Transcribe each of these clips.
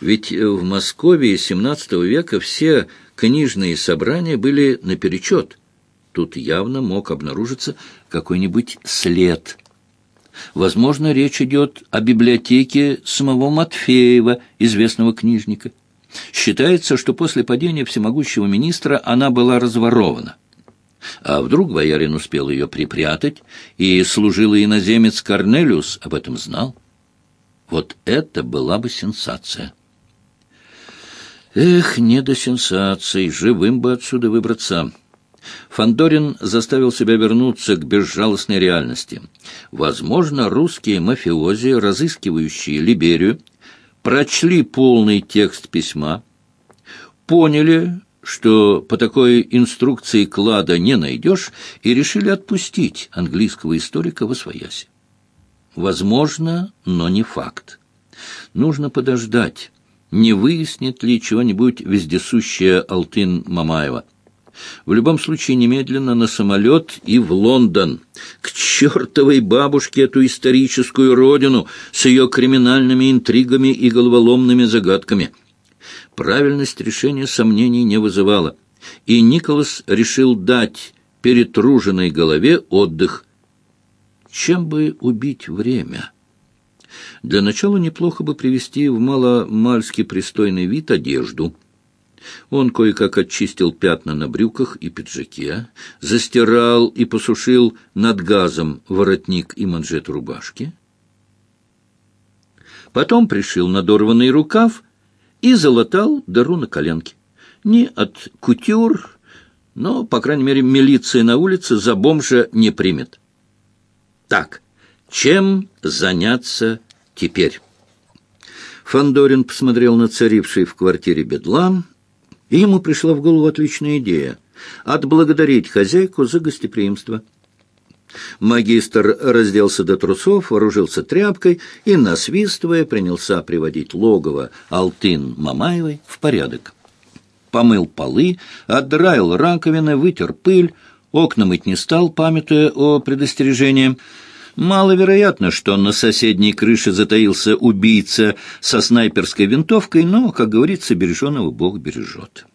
Ведь в Москве XVII века все книжные собрания были наперечет. Тут явно мог обнаружиться какой-нибудь след. Возможно, речь идет о библиотеке самого Матфеева, известного книжника. Считается, что после падения всемогущего министра она была разворована. А вдруг боярин успел ее припрятать, и служилый иноземец Корнелиус об этом знал? Вот это была бы сенсация. Эх, не до сенсаций, живым бы отсюда выбраться. Фандорин заставил себя вернуться к безжалостной реальности. Возможно, русские мафиози, разыскивающие Либерию, прочли полный текст письма, поняли, что по такой инструкции клада не найдешь, и решили отпустить английского историка в освояси. Возможно, но не факт. Нужно подождать, не выяснит ли чего-нибудь вездесущая Алтын Мамаева. В любом случае, немедленно на самолет и в Лондон. К чертовой бабушке эту историческую родину с ее криминальными интригами и головоломными загадками. Правильность решения сомнений не вызывала, и Николас решил дать перетруженной голове отдых. Чем бы убить время? Для начала неплохо бы привести в маломальски пристойный вид одежду — он кое-как очистил пятна на брюках и пиджаке, застирал и посушил над газом воротник и манжет рубашки. Потом пришил надорванный рукав и залатал дыру на коленке. Не от кутюр, но, по крайней мере, милиция на улице за бомжа не примет. Так, чем заняться теперь? Фандорин посмотрел на царивший в квартире бедлам, и ему пришла в голову отличная идея — отблагодарить хозяйку за гостеприимство. Магистр разделся до трусов, вооружился тряпкой и, насвистывая, принялся приводить логово Алтын Мамаевой в порядок. Помыл полы, отдраил раковины, вытер пыль, окна мыть не стал, памятуя о предостережении — Маловероятно, что на соседней крыше затаился убийца со снайперской винтовкой, но, как говорится, береженого Бог бережет.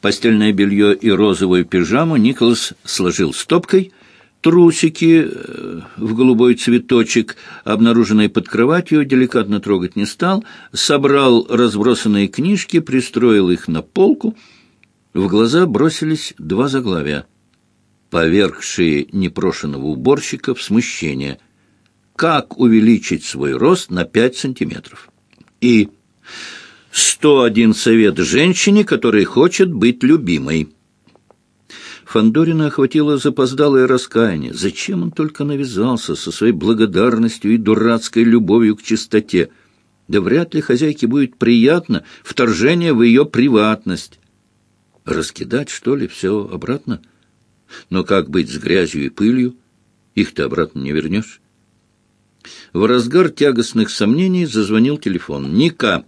Постельное белье и розовую пижаму Николас сложил стопкой, трусики э, в голубой цветочек, обнаруженные под кроватью, деликатно трогать не стал, собрал разбросанные книжки, пристроил их на полку. В глаза бросились два заглавия — повергшие непрошенного уборщика в смущение. Как увеличить свой рост на пять сантиметров? И сто один совет женщине, которая хочет быть любимой. Фандорина охватило запоздалое раскаяние. Зачем он только навязался со своей благодарностью и дурацкой любовью к чистоте? Да вряд ли хозяйке будет приятно вторжение в ее приватность. Раскидать, что ли, все обратно? — но как быть с грязью и пылью? Их ты обратно не вернешь. В разгар тягостных сомнений зазвонил телефон. «Ника,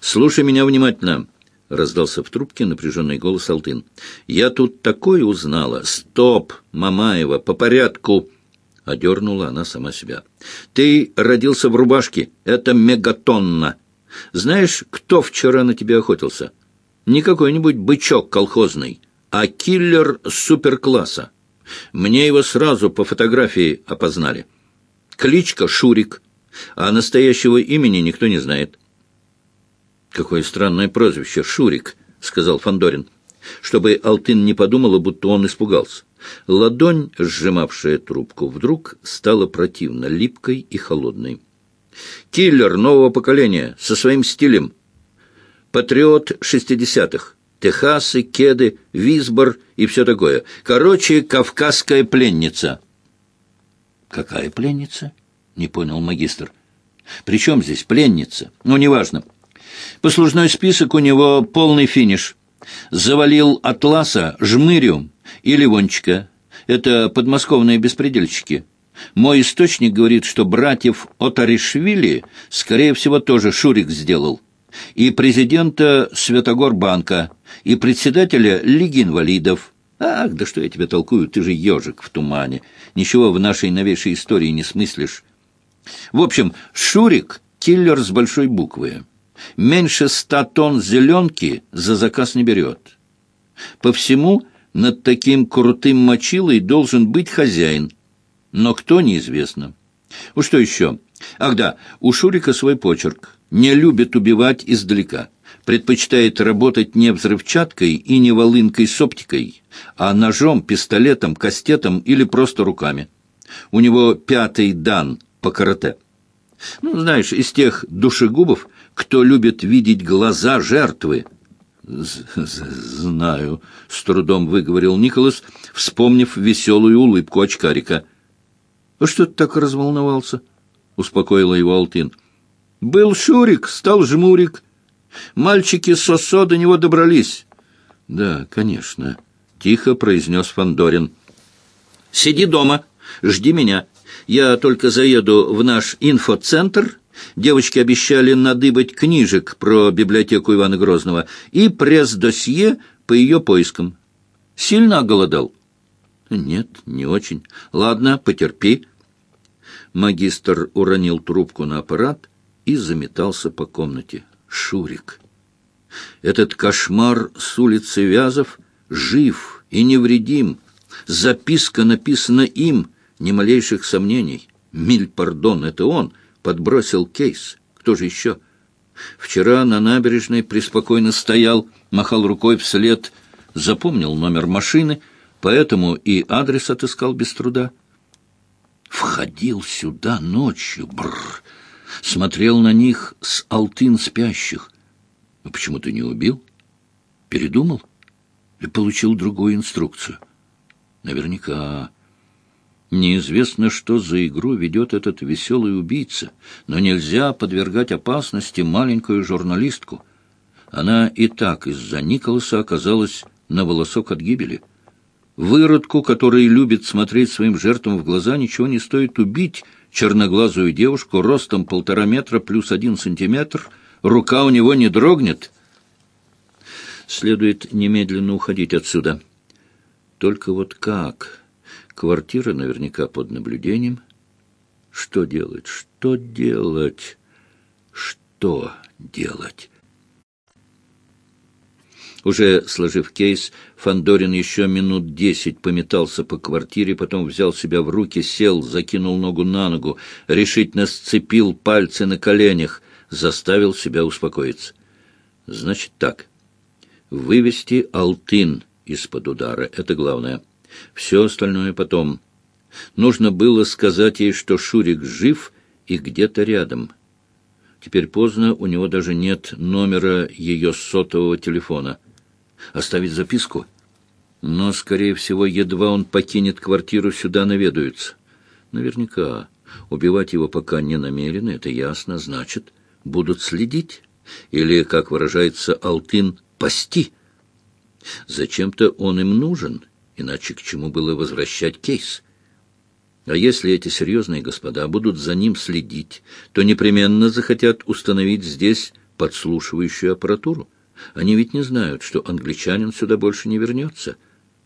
слушай меня внимательно!» — раздался в трубке напряженный голос Алтын. «Я тут такое узнала! Стоп, Мамаева, по порядку!» — одернула она сама себя. «Ты родился в рубашке. Это мегатонна. Знаешь, кто вчера на тебя охотился? Не какой-нибудь бычок колхозный, а киллер суперкласса. Мне его сразу по фотографии опознали. Кличка Шурик, а настоящего имени никто не знает. «Какое странное прозвище, Шурик», — сказал Фандорин, чтобы Алтын не подумала, будто он испугался. Ладонь, сжимавшая трубку, вдруг стала противно, липкой и холодной. «Киллер нового поколения, со своим стилем. Патриот шестидесятых. Техасы, Кеды, Висбор и все такое. Короче, кавказская пленница». «Какая пленница?» — не понял магистр. «При чем здесь пленница? Ну, неважно. Послужной список у него полный финиш. Завалил Атласа, Жмырю и Ливончика. Это подмосковные беспредельщики. Мой источник говорит, что братьев Отаришвили, скорее всего, тоже Шурик сделал. И президента Святогорбанка, и председателя Лиги инвалидов. Ах, да что я тебе толкую, ты же ежик в тумане. Ничего в нашей новейшей истории не смыслишь. В общем, Шурик — киллер с большой буквы. меньше ста тонн зеленки за заказ не берет. По всему над таким крутым мочилой должен быть хозяин, но кто неизвестно. У что еще? Ах да, у Шурика свой почерк. Не любит убивать издалека. Предпочитает работать не взрывчаткой и не волынкой с оптикой, а ножом, пистолетом, кастетом или просто руками. У него пятый дан по карате. Ну, знаешь, из тех душегубов, кто любит видеть глаза жертвы. «Знаю», — с трудом выговорил Николас, вспомнив веселую улыбку очкарика. «А что ты так разволновался?» — успокоила его Алтин. «Был Шурик, стал Жмурик. Мальчики Сосо до него добрались». «Да, конечно», — тихо произнес Фандорин. «Сиди дома, жди меня. Я только заеду в наш инфоцентр. Девочки обещали надыбать книжек про библиотеку Ивана Грозного и пресс-досье по ее поискам. Сильно оголодал?» «Нет, не очень. Ладно, потерпи». Магистр уронил трубку на аппарат и заметался по комнате. Шурик. Этот кошмар с улицы Вязов жив и невредим. Записка написана им, ни малейших сомнений. Миль, пардон, это он подбросил кейс. Кто же еще? Вчера на набережной преспокойно стоял, махал рукой вслед, запомнил номер машины, поэтому и адрес отыскал без труда. Входил сюда ночью, бррр, смотрел на них с алтын спящих. А почему ты не убил? Передумал? Или получил другую инструкцию? Наверняка. Неизвестно, что за игру ведет этот веселый убийца, но нельзя подвергать опасности маленькую журналистку. Она и так из-за Николаса оказалась на волосок от гибели. Выродку, который любит смотреть своим жертвам в глаза, ничего не стоит убить черноглазую девушку ростом полтора метра плюс один сантиметр. Рука у него не дрогнет. Следует немедленно уходить отсюда. Только вот как? Квартира наверняка под наблюдением. Что делать? Что делать? Что делать? Уже сложив кейс, Фандорин еще минут десять пометался по квартире, потом взял себя в руки, сел, закинул ногу на ногу, решительно сцепил пальцы на коленях, заставил себя успокоиться. Значит так, вывести Алтын из-под удара — это главное. Все остальное потом. Нужно было сказать ей, что Шурик жив и где-то рядом. Теперь поздно, у него даже нет номера ее сотового телефона — Оставить записку? Но, скорее всего, едва он покинет квартиру, сюда наведаются. Наверняка. Убивать его пока не намерены, это ясно, значит, будут следить. Или, как выражается Алтын, пасти. Зачем-то он им нужен, иначе к чему было возвращать кейс? А если эти серьезные господа будут за ним следить, то непременно захотят установить здесь подслушивающую аппаратуру. Они ведь не знают, что англичанин сюда больше не вернется.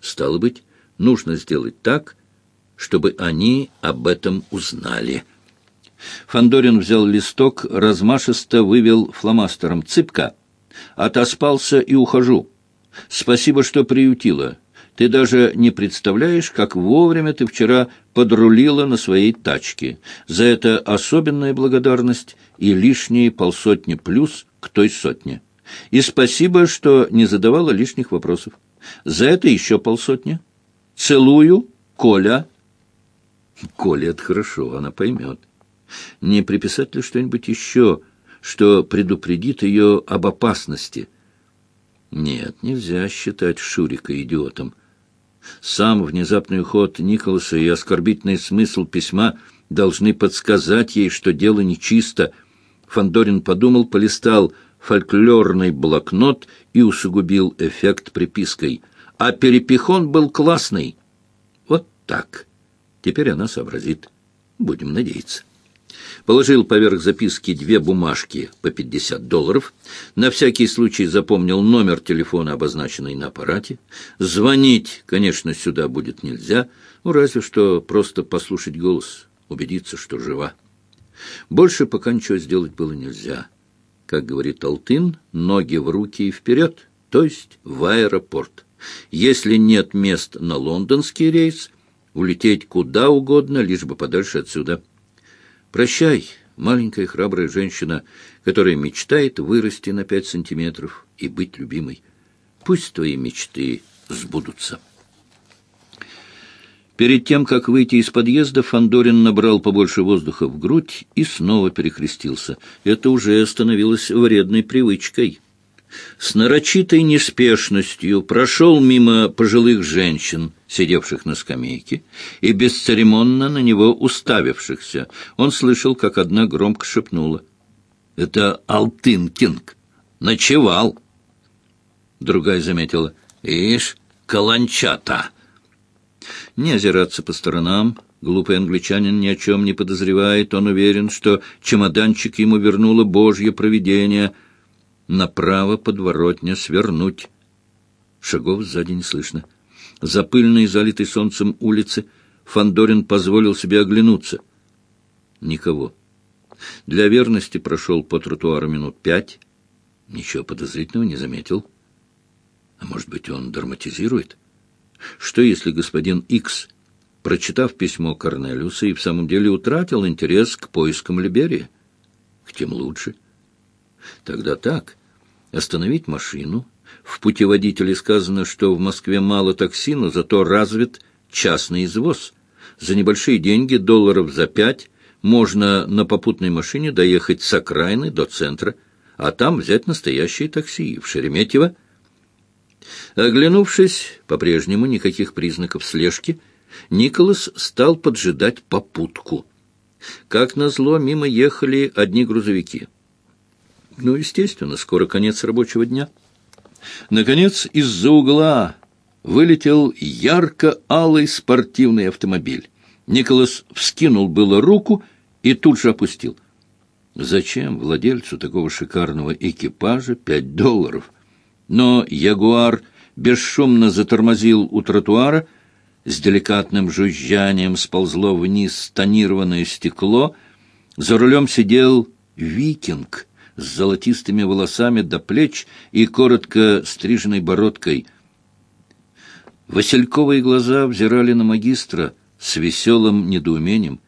Стало быть, нужно сделать так, чтобы они об этом узнали. Фандорин взял листок, размашисто вывел фломастером «Цыпка». «Отоспался и ухожу. Спасибо, что приютила. Ты даже не представляешь, как вовремя ты вчера подрулила на своей тачке. За это особенная благодарность и лишние полсотни плюс к той сотне». И спасибо, что не задавала лишних вопросов. За это еще полсотни. Целую, Коля. Коля, это хорошо, она поймет. Не приписать ли что-нибудь еще, что предупредит ее об опасности? Нет, нельзя считать Шурика идиотом. Сам внезапный уход Николаса и оскорбительный смысл письма должны подсказать ей, что дело нечисто. Фандорин подумал, полистал — фольклорный блокнот и усугубил эффект припиской. А перепихон был классный. Вот так. Теперь она сообразит. Будем надеяться. Положил поверх записки две бумажки по 50 долларов. На всякий случай запомнил номер телефона, обозначенный на аппарате. Звонить, конечно, сюда будет нельзя, ну, разве что просто послушать голос, убедиться, что жива. Больше пока ничего сделать было нельзя. Как говорит Алтын, ноги в руки и вперед, то есть в аэропорт. Если нет мест на лондонский рейс, улететь куда угодно, лишь бы подальше отсюда. Прощай, маленькая храбрая женщина, которая мечтает вырасти на пять сантиметров и быть любимой. Пусть твои мечты сбудутся. Перед тем, как выйти из подъезда, Фандорин набрал побольше воздуха в грудь и снова перекрестился. Это уже становилось вредной привычкой. С нарочитой неспешностью прошел мимо пожилых женщин, сидевших на скамейке, и бесцеремонно на него уставившихся. Он слышал, как одна громко шепнула. «Это Алтынкинг! Ночевал!» Другая заметила. «Ишь, каланчата!» Не озираться по сторонам. Глупый англичанин ни о чем не подозревает. Он уверен, что чемоданчик ему вернуло Божье провидение. Направо подворотня свернуть. Шагов сзади не слышно. За пыльной, залитой солнцем улицы Фандорин позволил себе оглянуться. Никого. Для верности прошел по тротуару минут пять. Ничего подозрительного не заметил. А может быть, он драматизирует? Что если господин Икс, прочитав письмо Корнелиуса, и в самом деле утратил интерес к поискам Либерии? Тем лучше. Тогда так. Остановить машину. В путеводителе сказано, что в Москве мало такси, но зато развит частный извоз. За небольшие деньги, долларов за пять, можно на попутной машине доехать с окраины до центра, а там взять настоящее такси в Шереметьево, Оглянувшись, по-прежнему никаких признаков слежки, Николас стал поджидать попутку. Как назло, мимо ехали одни грузовики. Ну, естественно, скоро конец рабочего дня. Наконец, из-за угла вылетел ярко-алый спортивный автомобиль. Николас вскинул было руку и тут же опустил. Зачем владельцу такого шикарного экипажа пять долларов? Но Ягуар бесшумно затормозил у тротуара, с деликатным жужжанием сползло вниз тонированное стекло, за рулем сидел викинг с золотистыми волосами до плеч и коротко стриженной бородкой. Васильковые глаза взирали на магистра с веселым недоумением.